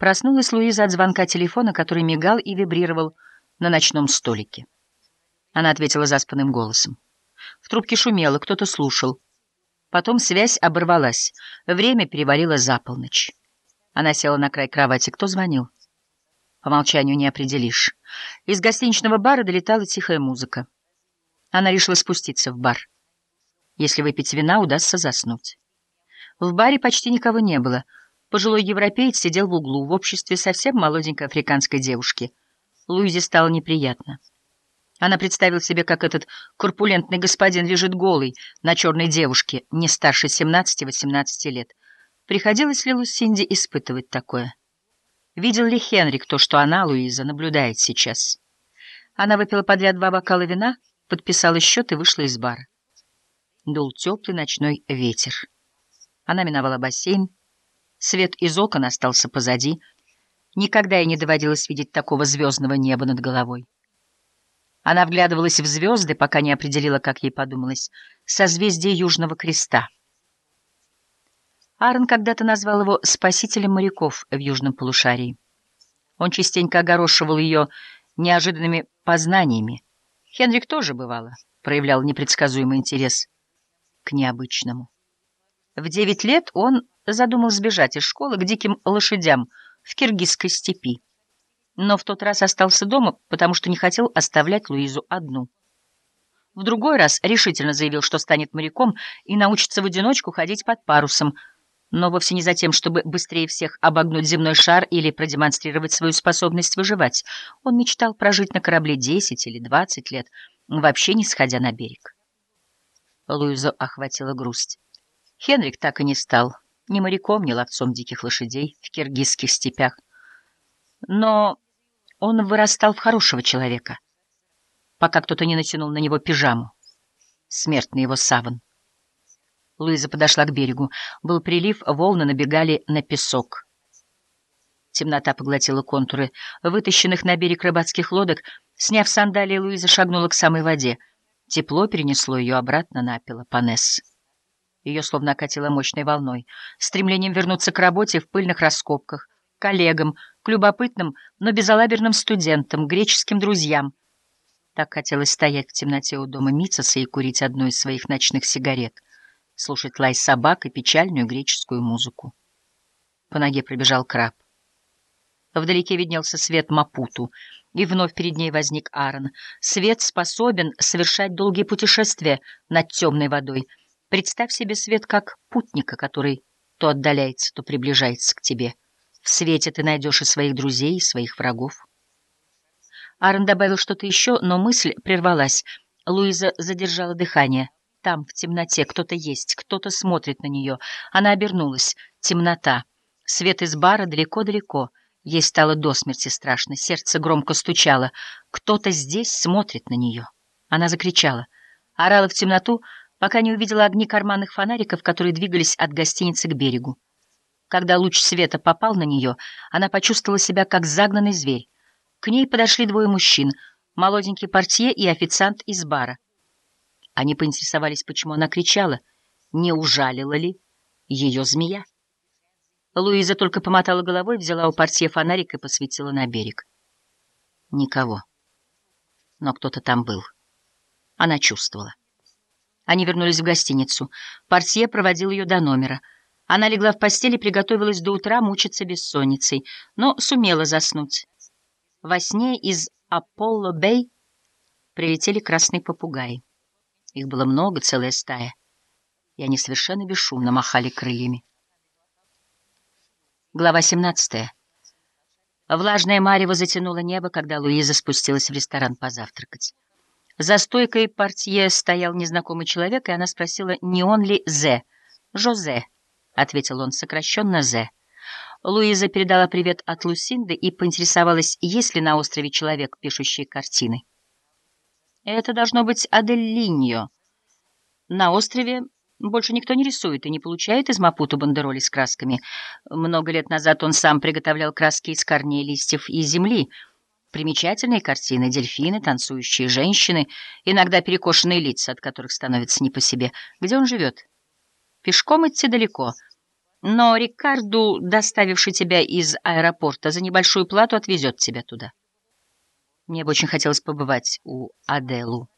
Проснулась Луиза от звонка телефона, который мигал и вибрировал на ночном столике. Она ответила заспанным голосом. В трубке шумело, кто-то слушал. Потом связь оборвалась. Время перевалило за полночь. Она села на край кровати. Кто звонил? По молчанию не определишь. Из гостиничного бара долетала тихая музыка. Она решила спуститься в бар. Если выпить вина, удастся заснуть. В баре почти никого не было. Пожилой европеец сидел в углу в обществе совсем молоденькой африканской девушки. Луизе стало неприятно. Она представила себе, как этот корпулентный господин лежит голый на черной девушке, не старше 17-18 лет. Приходилось ли Лусинде испытывать такое? Видел ли Хенрик то, что она, Луиза, наблюдает сейчас? Она выпила подряд два бокала вина, подписала счет и вышла из бара. Дул теплый ночной ветер. Она миновала бассейн. Свет из окон остался позади. Никогда ей не доводилось видеть такого звездного неба над головой. Она вглядывалась в звезды, пока не определила, как ей подумалось, созвездие Южного Креста. Аарон когда-то назвал его «спасителем моряков» в Южном полушарии. Он частенько огорошивал ее неожиданными познаниями. Хенрик тоже, бывало, проявлял непредсказуемый интерес к необычному. В девять лет он задумал сбежать из школы к диким лошадям в киргизской степи но в тот раз остался дома, потому что не хотел оставлять Луизу одну. В другой раз решительно заявил, что станет моряком и научится в одиночку ходить под парусом, но вовсе не за тем, чтобы быстрее всех обогнуть земной шар или продемонстрировать свою способность выживать. Он мечтал прожить на корабле 10 или 20 лет, вообще не сходя на берег. Луизу охватила грусть. Хенрик так и не стал ни моряком, ни ловцом диких лошадей в киргизских степях. Но он вырастал в хорошего человека, пока кто-то не натянул на него пижаму. Смертный его саван. Луиза подошла к берегу. Был прилив, волны набегали на песок. Темнота поглотила контуры вытащенных на берег рыбацких лодок. Сняв сандалии, Луиза шагнула к самой воде. Тепло перенесло ее обратно на Пелопоннес. Ее словно окатило мощной волной, стремлением вернуться к работе в пыльных раскопках, коллегам, к любопытным, но безалаберным студентам, греческим друзьям. Так хотелось стоять в темноте у дома Мицеса и курить одну из своих ночных сигарет, слушать лай собак и печальную греческую музыку. По ноге пробежал краб. Вдалеке виднелся свет Мапуту, и вновь перед ней возник Аарон. Свет способен совершать долгие путешествия над темной водой. Представь себе свет как путника, который то отдаляется, то приближается к тебе. В свете ты найдешь и своих друзей, и своих врагов. Аарон добавил что-то еще, но мысль прервалась. Луиза задержала дыхание. Там, в темноте, кто-то есть, кто-то смотрит на нее. Она обернулась. Темнота. Свет из бара далеко-далеко. Ей стало до смерти страшно. Сердце громко стучало. Кто-то здесь смотрит на нее. Она закричала. Орала в темноту, пока не увидела огни карманных фонариков, которые двигались от гостиницы к берегу. Когда луч света попал на нее, она почувствовала себя как загнанный зверь. К ней подошли двое мужчин, молоденький портье и официант из бара. Они поинтересовались, почему она кричала, не ужалила ли ее змея. Луиза только помотала головой, взяла у портье фонарик и посветила на берег. Никого. Но кто-то там был. Она чувствовала. Они вернулись в гостиницу. Портье проводил ее до номера — она легла в постель и приготовилась до утра мучиться бессонницей, но сумела заснуть. Во сне из Аполло-Бэй прилетели красные попугаи. Их было много, целая стая, и они совершенно бесшумно махали крыльями. Глава 17. Влажное марево затянуло небо, когда Луиза спустилась в ресторан позавтракать. За стойкой портье стоял незнакомый человек, и она спросила, не он ли Зе, Жозе, — ответил он сокращенно Зе. Луиза передала привет от Лусинды и поинтересовалась, есть ли на острове человек, пишущий картины. «Это должно быть Адель На острове больше никто не рисует и не получает из Мапуту бандероли с красками. Много лет назад он сам приготовлял краски из корней, листьев и земли. Примечательные картины, дельфины, танцующие женщины, иногда перекошенные лица, от которых становится не по себе. Где он живет?» Пешком идти далеко. Но Рикарду, доставивший тебя из аэропорта, за небольшую плату отвезет тебя туда. Мне бы очень хотелось побывать у Аделу.